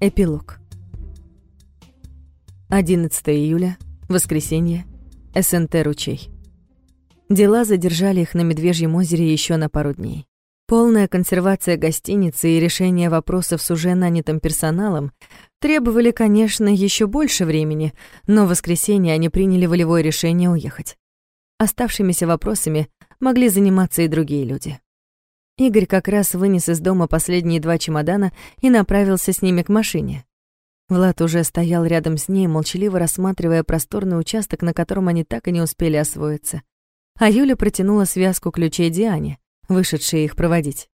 Эпилог. 11 июля, воскресенье, СНТ «Ручей». Дела задержали их на Медвежьем озере еще на пару дней. Полная консервация гостиницы и решение вопросов с уже нанятым персоналом требовали, конечно, еще больше времени, но в воскресенье они приняли волевое решение уехать. Оставшимися вопросами могли заниматься и другие люди. Игорь как раз вынес из дома последние два чемодана и направился с ними к машине. Влад уже стоял рядом с ней, молчаливо рассматривая просторный участок, на котором они так и не успели освоиться. А Юля протянула связку ключей Диане, вышедшей их проводить.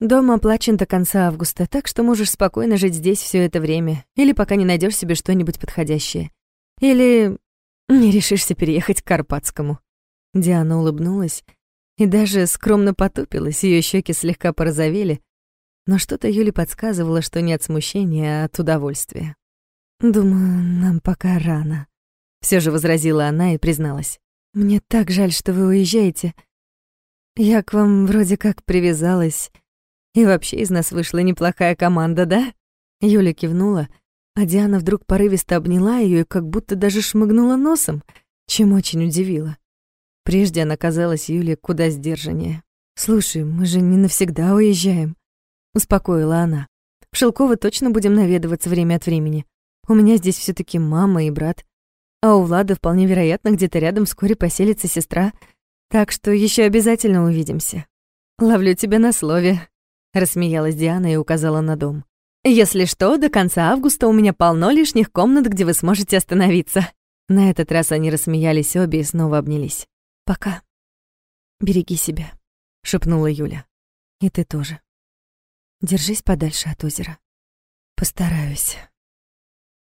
«Дом оплачен до конца августа, так что можешь спокойно жить здесь все это время, или пока не найдешь себе что-нибудь подходящее. Или не решишься переехать к Карпатскому». Диана улыбнулась и даже скромно потупилась, ее щеки слегка порозовели, но что-то Юле подсказывало, что не от смущения, а от удовольствия. «Думаю, нам пока рано», — все же возразила она и призналась. «Мне так жаль, что вы уезжаете. Я к вам вроде как привязалась, и вообще из нас вышла неплохая команда, да?» Юля кивнула, а Диана вдруг порывисто обняла ее и как будто даже шмыгнула носом, чем очень удивила. Прежде она казалась Юле куда сдержаннее. «Слушай, мы же не навсегда уезжаем», — успокоила она. «В Шелково точно будем наведываться время от времени. У меня здесь все таки мама и брат. А у Влада вполне вероятно где-то рядом вскоре поселится сестра. Так что еще обязательно увидимся». «Ловлю тебя на слове», — рассмеялась Диана и указала на дом. «Если что, до конца августа у меня полно лишних комнат, где вы сможете остановиться». На этот раз они рассмеялись обе и снова обнялись. «Пока. Береги себя», — шепнула Юля. «И ты тоже. Держись подальше от озера. Постараюсь».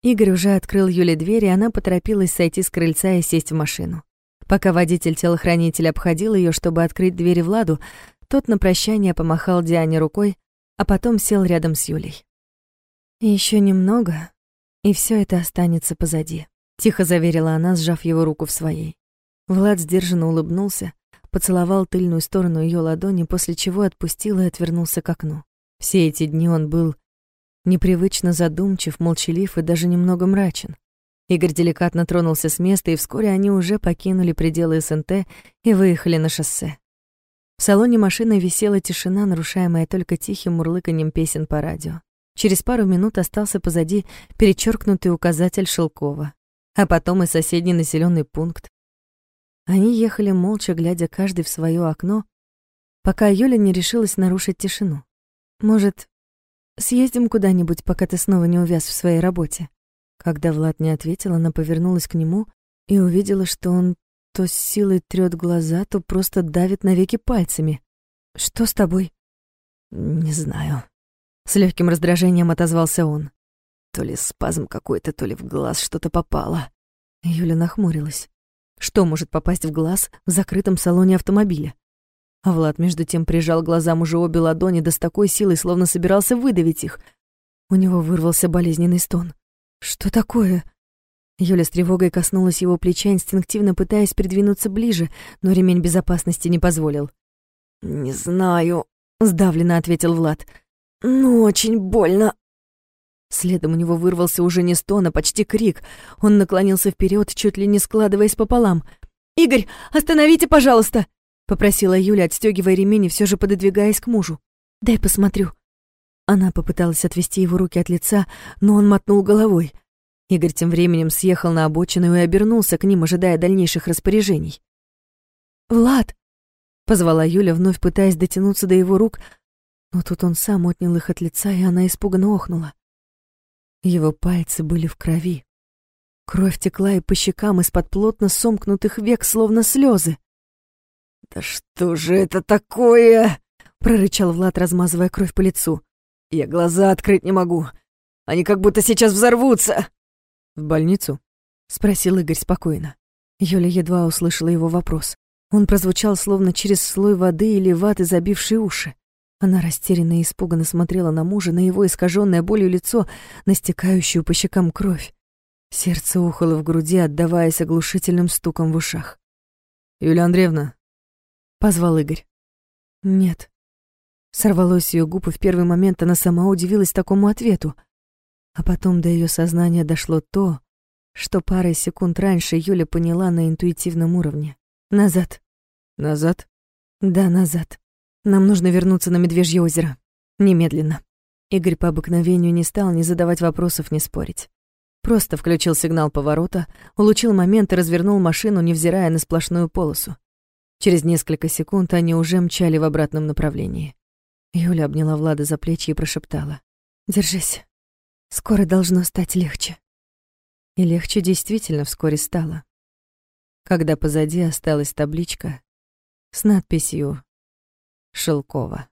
Игорь уже открыл Юле дверь, и она поторопилась сойти с крыльца и сесть в машину. Пока водитель-телохранитель обходил ее, чтобы открыть двери Владу, тот на прощание помахал Диане рукой, а потом сел рядом с Юлей. Еще немного, и все это останется позади», — тихо заверила она, сжав его руку в своей. Влад сдержанно улыбнулся, поцеловал тыльную сторону ее ладони, после чего отпустил и отвернулся к окну. Все эти дни он был непривычно задумчив, молчалив и даже немного мрачен. Игорь деликатно тронулся с места, и вскоре они уже покинули пределы СНТ и выехали на шоссе. В салоне машины висела тишина, нарушаемая только тихим мурлыканьем песен по радио. Через пару минут остался позади перечеркнутый указатель Шелкова, а потом и соседний населенный пункт, они ехали молча, глядя каждый в свое окно, пока Юля не решилась нарушить тишину. «Может, съездим куда-нибудь, пока ты снова не увяз в своей работе?» Когда Влад не ответил, она повернулась к нему и увидела, что он то с силой трёт глаза, то просто давит навеки пальцами. «Что с тобой?» «Не знаю». С легким раздражением отозвался он. То ли спазм какой-то, то ли в глаз что-то попало. Юля нахмурилась. Что может попасть в глаз в закрытом салоне автомобиля? А Влад между тем прижал глазам уже обе ладони, да с такой силой, словно собирался выдавить их. У него вырвался болезненный стон. «Что такое?» Юля с тревогой коснулась его плеча, инстинктивно пытаясь придвинуться ближе, но ремень безопасности не позволил. «Не знаю», — сдавленно ответил Влад. «Ну, очень больно». Следом у него вырвался уже не стон, а почти крик. Он наклонился вперед, чуть ли не складываясь пополам. «Игорь, остановите, пожалуйста!» — попросила Юля, отстегивая ремень и все же пододвигаясь к мужу. «Дай посмотрю». Она попыталась отвести его руки от лица, но он мотнул головой. Игорь тем временем съехал на обочину и обернулся к ним, ожидая дальнейших распоряжений. «Влад!» — позвала Юля, вновь пытаясь дотянуться до его рук, но тут он сам отнял их от лица, и она испуганно охнула. Его пальцы были в крови. Кровь текла и по щекам из-под плотно сомкнутых век, словно слезы. «Да что же это такое?» — прорычал Влад, размазывая кровь по лицу. «Я глаза открыть не могу. Они как будто сейчас взорвутся!» «В больницу?» — спросил Игорь спокойно. Юля едва услышала его вопрос. Он прозвучал словно через слой воды или ваты, забившей уши. Она растерянно и испуганно смотрела на мужа, на его искаженное болью лицо, на стекающую по щекам кровь. Сердце ухало в груди, отдаваясь оглушительным стуком в ушах. «Юлия Андреевна!» — позвал Игорь. «Нет». Сорвалось ее губы в первый момент, она сама удивилась такому ответу. А потом до ее сознания дошло то, что парой секунд раньше Юля поняла на интуитивном уровне. Назад. Назад? Да, назад. Нам нужно вернуться на Медвежье озеро. Немедленно. Игорь по обыкновению не стал ни задавать вопросов, ни спорить. Просто включил сигнал поворота, улучил момент и развернул машину, невзирая на сплошную полосу. Через несколько секунд они уже мчали в обратном направлении. Юля обняла Влада за плечи и прошептала. «Держись. Скоро должно стать легче». И легче действительно вскоре стало. Когда позади осталась табличка с надписью «Шелкова».